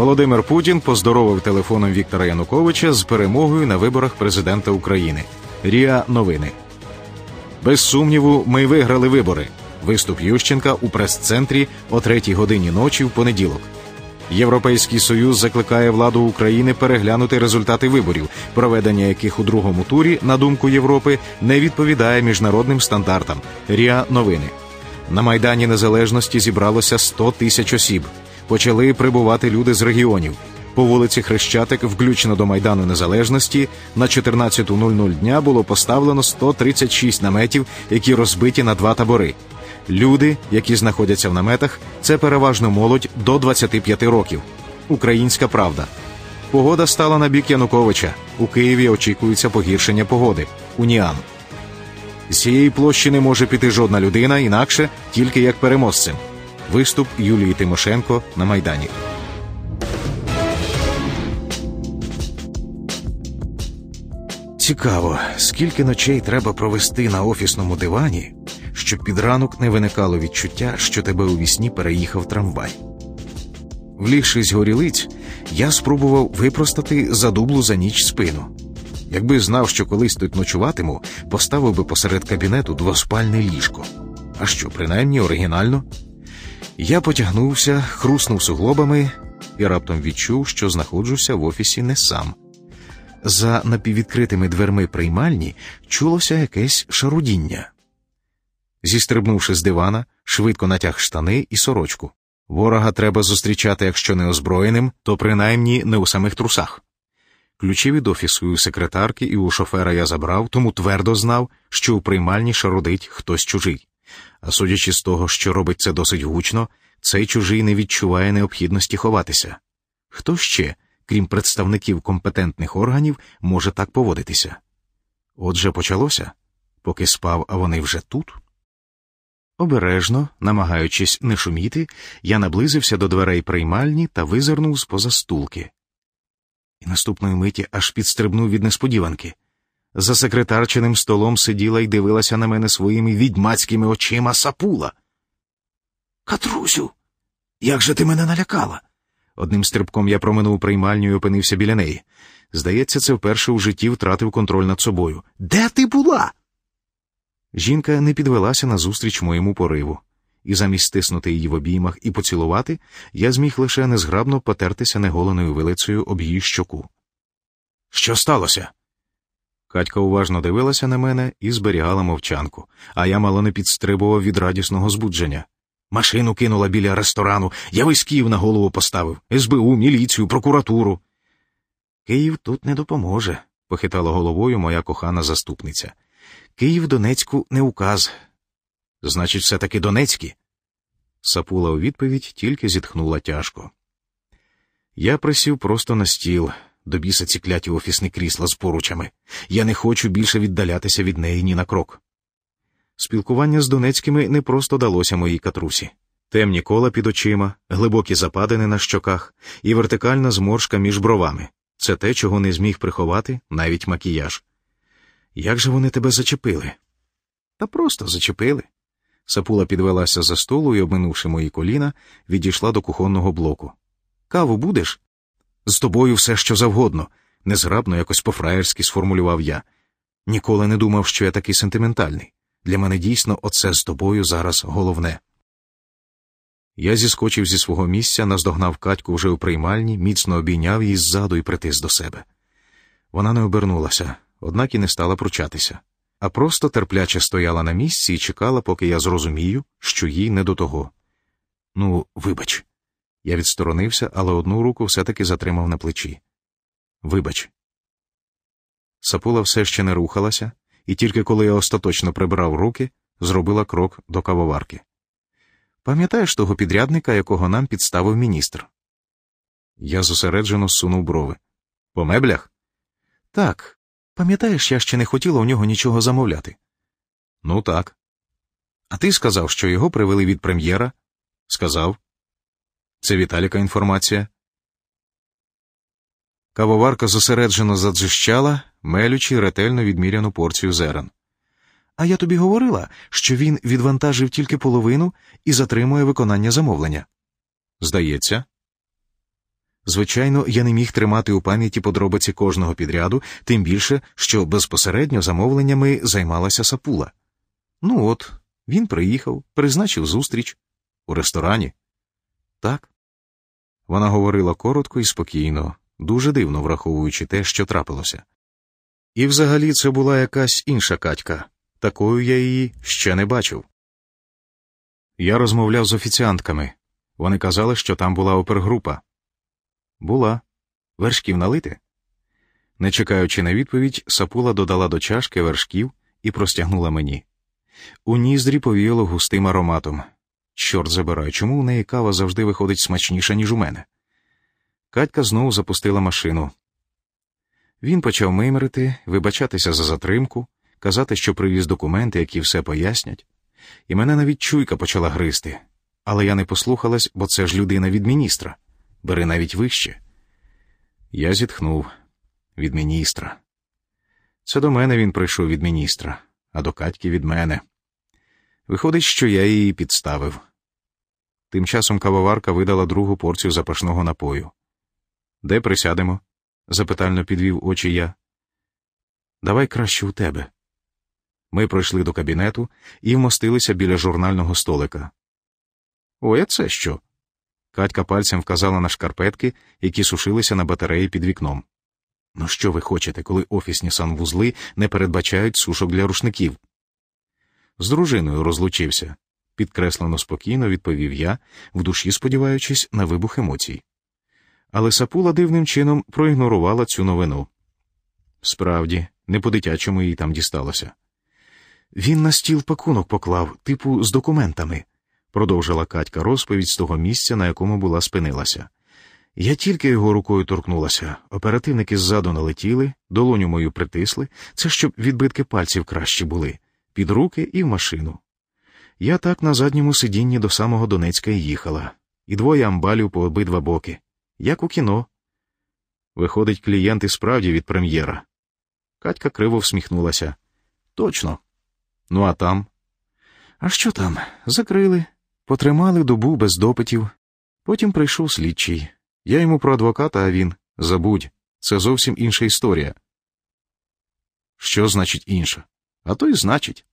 Володимир Путін поздоровив телефоном Віктора Януковича з перемогою на виборах президента України. Ріа новини. Без сумніву, ми виграли вибори. Виступ Ющенка у прес-центрі о третій годині ночі в понеділок. Європейський союз закликає владу України переглянути результати виборів, проведення яких у другому турі, на думку Європи, не відповідає міжнародним стандартам. Ріа новини на майдані Незалежності зібралося 100 тисяч осіб. Почали прибувати люди з регіонів. По вулиці Хрещатик, включно до Майдану Незалежності, на 14.00 дня було поставлено 136 наметів, які розбиті на два табори. Люди, які знаходяться в наметах, це переважно молодь до 25 років. Українська правда. Погода стала на бік Януковича. У Києві очікується погіршення погоди. Уніан. З цієї площі не може піти жодна людина, інакше тільки як переможцем. Виступ Юлії Тимошенко на Майдані. Цікаво, скільки ночей треба провести на офісному дивані, щоб під ранок не виникало відчуття, що тебе у вісні переїхав трамвай. Влігшись горілиць, я спробував випростати задублу за ніч спину. Якби знав, що колись тут ночуватиму, поставив би посеред кабінету двоспальне ліжко. А що, принаймні оригінально? Я потягнувся, хруснув суглобами і раптом відчув, що знаходжуся в офісі не сам. За напіввідкритими дверми приймальні чулося якесь шарудіння. Зістрибнувши з дивана, швидко натяг штани і сорочку. Ворога треба зустрічати, якщо не озброєним, то принаймні не у самих трусах. Ключі від офісу у секретарки і у шофера я забрав, тому твердо знав, що у приймальні шарудить хтось чужий. А судячи з того, що робить це досить гучно, цей чужий не відчуває необхідності ховатися. Хто ще, крім представників компетентних органів, може так поводитися? Отже, почалося, поки спав, а вони вже тут. Обережно, намагаючись не шуміти, я наблизився до дверей приймальні та визирнув з поза стулки. І наступної миті аж підстрибнув від несподіванки. За секретарчиним столом сиділа і дивилася на мене своїми відьмацькими очима сапула. Катрусю, як же ти мене налякала? Одним стрибком я проминув приймальню і опинився біля неї. Здається, це вперше у житті втратив контроль над собою. Де ти була? Жінка не підвелася назустріч моєму пориву, і замість стиснути її в обіймах і поцілувати, я зміг лише незграбно потертися неголеною вилицею об її щоку. Що сталося? Катька уважно дивилася на мене і зберігала мовчанку, а я мало не підстрибував від радісного збудження. Машину кинула біля ресторану, я весь Київ на голову поставив СБУ, міліцію, прокуратуру. Київ тут не допоможе, похитала головою моя кохана заступниця. Київ Донецьку не указ. Значить, все таки Донецькі. Сапула у відповідь тільки зітхнула тяжко. Я присів просто на стіл, до біса ці кляті офісні крісла з поручами. Я не хочу більше віддалятися від неї ні на крок. Спілкування з Донецькими не просто далося моїй катрусі. Темні кола під очима, глибокі западини на щоках і вертикальна зморшка між бровами це те, чого не зміг приховати навіть макіяж. Як же вони тебе зачепили? Та просто зачепили. Сапула підвелася за столу і, обминувши мої коліна, відійшла до кухонного блоку. Каву будеш? З тобою все що завгодно, незграбно якось по-фраєрськи сформулював я. Ніколи не думав, що я такий сентиментальний. Для мене дійсно оце з тобою зараз головне. Я зіскочив зі свого місця, наздогнав Катьку вже у приймальні, міцно обійняв її ззаду і притис до себе. Вона не обернулася, однак і не стала пручатися, а просто терпляче стояла на місці і чекала, поки я зрозумію, що їй не до того. Ну, вибач. Я відсторонився, але одну руку все-таки затримав на плечі. Вибач. Сапула все ще не рухалася, і тільки коли я остаточно прибрав руки, зробила крок до кавоварки. Пам'ятаєш того підрядника, якого нам підставив міністр? Я зосереджено сунув брови. По меблях? Так. Пам'ятаєш, я ще не хотіла у нього нічого замовляти. Ну так. А ти сказав, що його привели від прем'єра? Сказав. Це Віталіка інформація. Кавоварка зосереджено задзищала, мелючи ретельно відміряну порцію зерен. А я тобі говорила, що він відвантажив тільки половину і затримує виконання замовлення. Здається. Звичайно, я не міг тримати у пам'яті подробиці кожного підряду, тим більше, що безпосередньо замовленнями займалася сапула. Ну от, він приїхав, призначив зустріч у ресторані. Так. Вона говорила коротко і спокійно, дуже дивно враховуючи те, що трапилося. І взагалі це була якась інша катька, такою я її ще не бачив. Я розмовляв з офіціантками. Вони казали, що там була опергрупа. Була. Вершків налити? Не чекаючи на відповідь, сапула додала до чашки вершків і простягнула мені. У ніздрі повіяло густим ароматом. Чорт забирай, чому у неї кава завжди виходить смачніша, ніж у мене? Катька знову запустила машину. Він почав мимрити, вибачатися за затримку, казати, що привіз документи, які все пояснять, і мене навіть чуйка почала гризти. Але я не послухалась, бо це ж людина від міністра. Бери навіть вище. Я зітхнув від міністра. Це до мене він прийшов від міністра, а до Катьки від мене. Виходить, що я її підставив. Тим часом кавоварка видала другу порцію запашного напою. Де присядемо? запитально підвів очі я. Давай краще у тебе. Ми пройшли до кабінету і вмостилися біля журнального столика. Ой, а це що? Катька пальцем вказала на шкарпетки, які сушилися на батареї під вікном. Ну, що ви хочете, коли офісні санвузли не передбачають сушок для рушників? З дружиною розлучився, підкреслено спокійно відповів я, в душі сподіваючись на вибух емоцій. Але сапула дивним чином проігнорувала цю новину. Справді, не по дитячому їй там дісталося. Він на стіл пакунок поклав, типу, з документами, продовжила Катька розповідь з того місця, на якому була спинилася. Я тільки його рукою торкнулася. Оперативники ззаду налетіли, долоню мою притисли, це щоб відбитки пальців кращі були, під руки і в машину. Я так на задньому сидінні до самого Донецька й їхала, і двоє амбалів по обидва боки, як у кіно. Виходить, клієнт і справді від прем'єра. Катька криво всміхнулася. Точно. Ну, а там? А що там? Закрили, потримали добу без допитів. Потім прийшов слідчий. Я йому про адвоката, а він забудь, це зовсім інша історія. Що значить інша? А то й значить.